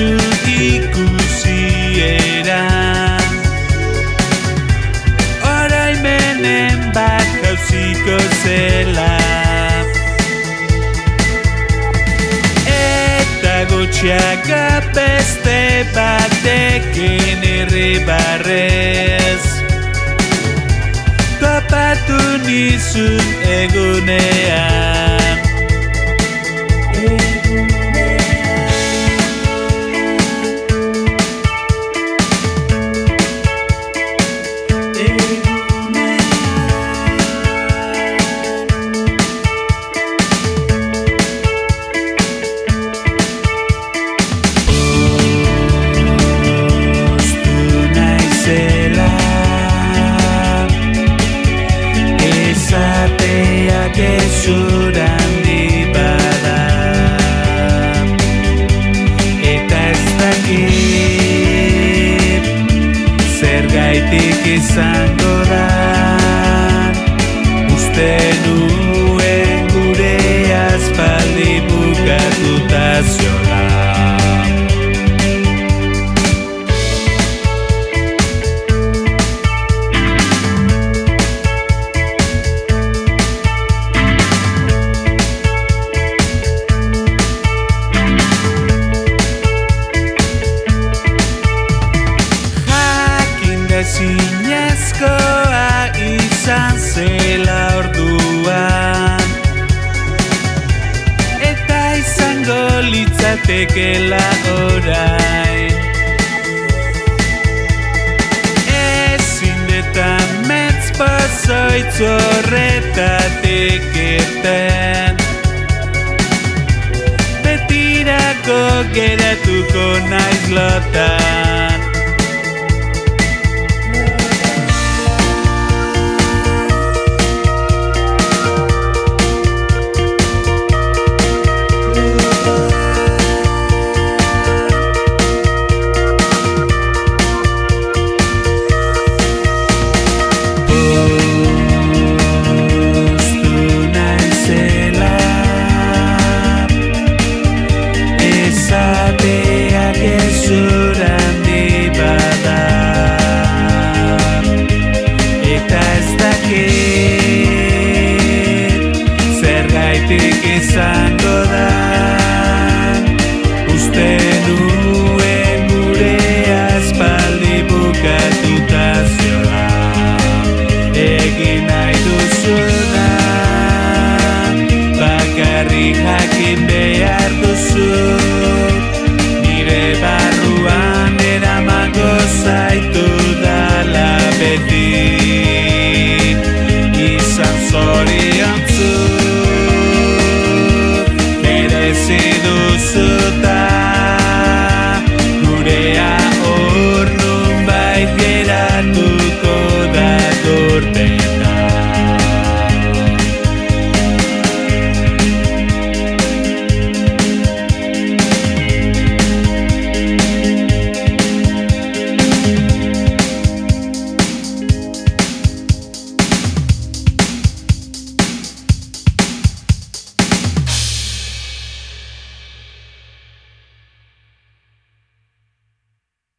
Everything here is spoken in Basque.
batzuk ikusiera Oraimenen bat jauziko zela. Eta gotxeak apeste bateken erri barrez. Topatu nizun egunean. Ezur handi bada Eta ez dakit Zergaitik izango da Uste nuen Jakin da zinezkoa izan zela orduan. Eta izango litzatekela orain. Ezin detan metz pozoitz horretatik irten Betirako geratuko naiz lotan Zergatik izango da Uste duen gure aspaldi bukatuta zola Egin nahi duzuna Bakarri jakin behar duzu. Nire bat